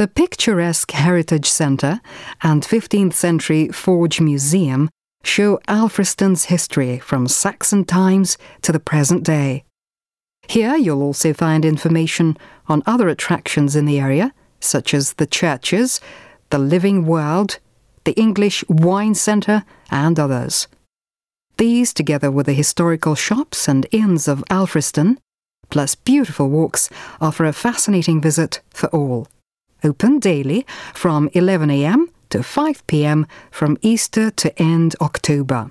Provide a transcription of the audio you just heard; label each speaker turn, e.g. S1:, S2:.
S1: The picturesque Heritage Centre and 15th century Forge Museum show Alfriston's history from Saxon times to the present day. Here you'll also find information on other attractions in the area, such as the churches, the Living World, the English Wine Centre, and others. These, together with the historical shops and inns of Alfriston, plus beautiful walks, offer a fascinating visit for all. Open daily from 11am to 5pm from Easter to end October.